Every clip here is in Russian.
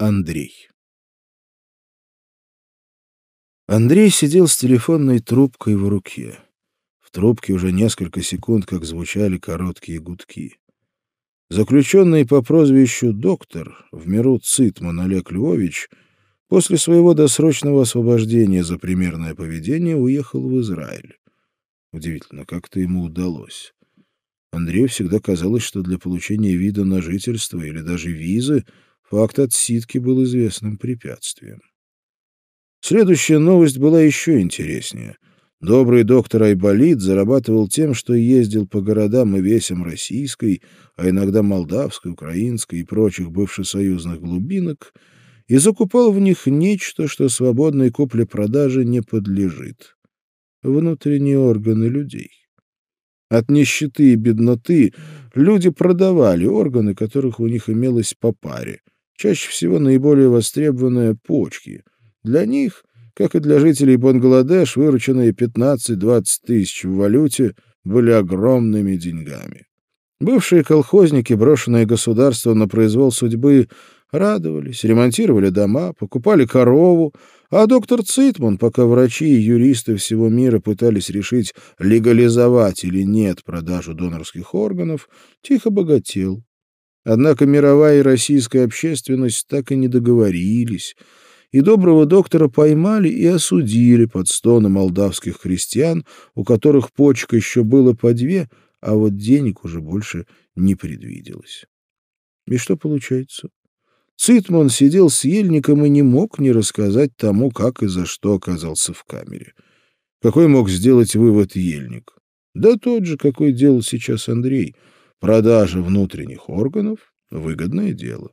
Андрей. Андрей сидел с телефонной трубкой в руке. В трубке уже несколько секунд, как звучали короткие гудки. Заключенный по прозвищу «Доктор» в миру Цитман Олег Львович после своего досрочного освобождения за примерное поведение уехал в Израиль. Удивительно, как это ему удалось. Андрею всегда казалось, что для получения вида на жительство или даже визы — Факт отсидки был известным препятствием. Следующая новость была еще интереснее. Добрый доктор Айболит зарабатывал тем, что ездил по городам и весям российской, а иногда молдавской, украинской и прочих бывшесоюзных глубинок и закупал в них нечто, что свободной купле-продаже не подлежит. Внутренние органы людей. От нищеты и бедноты люди продавали органы, которых у них имелось по паре — чаще всего наиболее востребованные почки. Для них, как и для жителей Бангладеш, вырученные 15-20 тысяч в валюте были огромными деньгами. Бывшие колхозники, брошенные государством на произвол судьбы, радовались, ремонтировали дома, покупали корову, а доктор Цитман, пока врачи и юристы всего мира пытались решить, легализовать или нет продажу донорских органов, тихо богател. Однако мировая и российская общественность так и не договорились, и доброго доктора поймали и осудили под стоны молдавских христиан, у которых почек еще было по две, а вот денег уже больше не предвиделось. И что получается? Цитман сидел с ельником и не мог не рассказать тому, как и за что оказался в камере. Какой мог сделать вывод ельник? Да тот же, какой делал сейчас Андрей — Продажа внутренних органов — выгодное дело.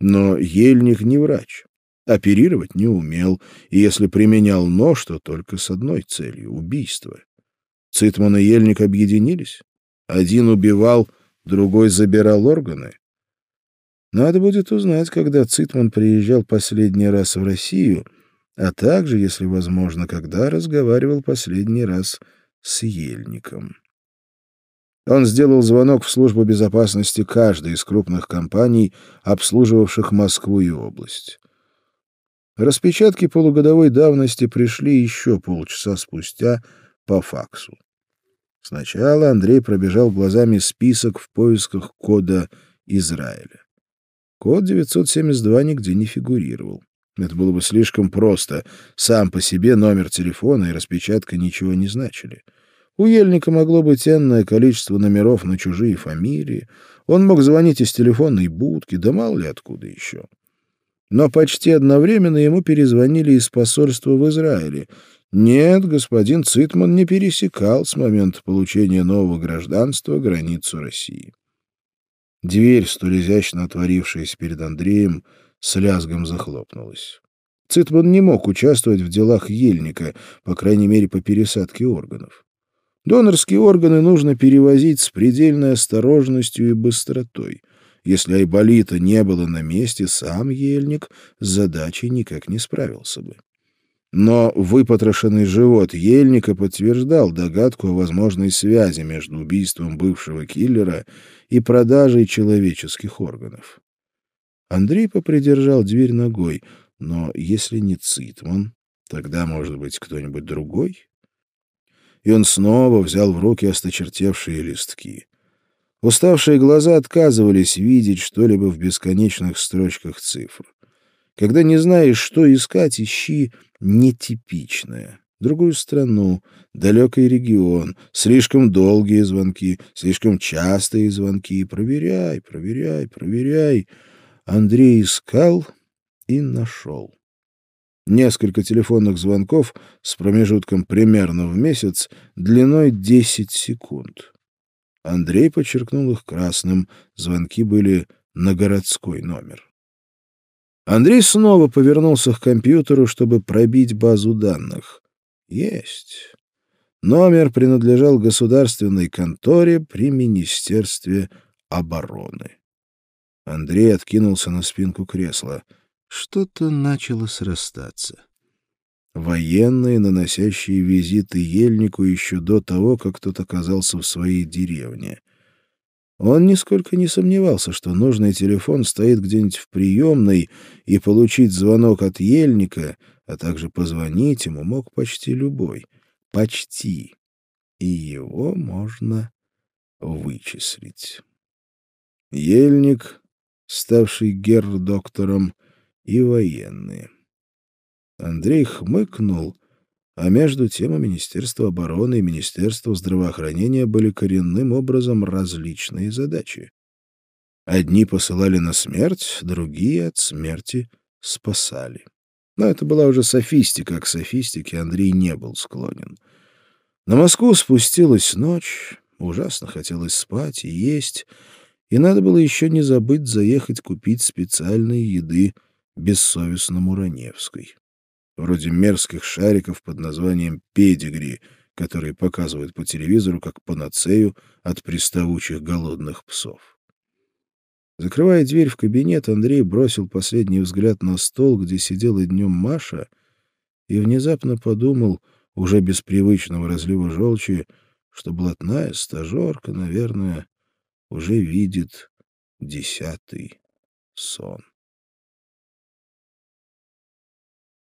Но Ельник не врач. Оперировать не умел, и если применял нож, то только с одной целью — убийство. Цитман и Ельник объединились. Один убивал, другой забирал органы. Надо будет узнать, когда Цитман приезжал последний раз в Россию, а также, если возможно, когда разговаривал последний раз с Ельником. Он сделал звонок в службу безопасности каждой из крупных компаний, обслуживавших Москву и область. Распечатки полугодовой давности пришли еще полчаса спустя по факсу. Сначала Андрей пробежал глазами список в поисках кода Израиля. Код 972 нигде не фигурировал. Это было бы слишком просто. Сам по себе номер телефона и распечатка ничего не значили. — у Ельника могло быть энное количество номеров на чужие фамилии. Он мог звонить из телефонной будки, да мало ли откуда еще. Но почти одновременно ему перезвонили из посольства в Израиле. Нет, господин Цитман не пересекал с момента получения нового гражданства границу России. Дверь, столь изящно отворившаяся перед Андреем, с лязгом захлопнулась. Цитман не мог участвовать в делах Ельника, по крайней мере, по пересадке органов. Донорские органы нужно перевозить с предельной осторожностью и быстротой. Если Айболита не было на месте, сам Ельник с задачей никак не справился бы. Но выпотрошенный живот Ельника подтверждал догадку о возможной связи между убийством бывшего киллера и продажей человеческих органов. Андрей попридержал дверь ногой, но если не Цитман, тогда, может быть, кто-нибудь другой? И он снова взял в руки осточертевшие листки. Уставшие глаза отказывались видеть что-либо в бесконечных строчках цифр. Когда не знаешь, что искать, ищи нетипичное. Другую страну, далекий регион, слишком долгие звонки, слишком частые звонки. Проверяй, проверяй, проверяй. Андрей искал и нашел. Несколько телефонных звонков с промежутком примерно в месяц, длиной 10 секунд. Андрей подчеркнул их красным, звонки были на городской номер. Андрей снова повернулся к компьютеру, чтобы пробить базу данных. Есть. Номер принадлежал государственной конторе при Министерстве обороны. Андрей откинулся на спинку кресла — что-то начало срастаться. Военные, наносящие визиты Ельнику еще до того, как тот оказался в своей деревне. Он нисколько не сомневался, что нужный телефон стоит где-нибудь в приемной, и получить звонок от ельника, а также позвонить ему мог почти любой. Почти. И его можно вычислить. Ельник, ставший герр-доктором, и военные. Андрей хмыкнул, а между тем у Министерства обороны и Министерства здравоохранения были коренным образом различные задачи. Одни посылали на смерть, другие от смерти спасали. Но это была уже софистика, к софистике Андрей не был склонен. На Москву спустилась ночь, ужасно хотелось спать и есть, и надо было еще не забыть заехать купить специальной еды бессовестному Раневской вроде мерзких шариков под названием «педигри», которые показывают по телевизору как панацею от приставучих голодных псов. Закрывая дверь в кабинет, Андрей бросил последний взгляд на стол, где сидела днем Маша, и внезапно подумал, уже без привычного разлива желчи, что блатная стажерка, наверное, уже видит десятый сон.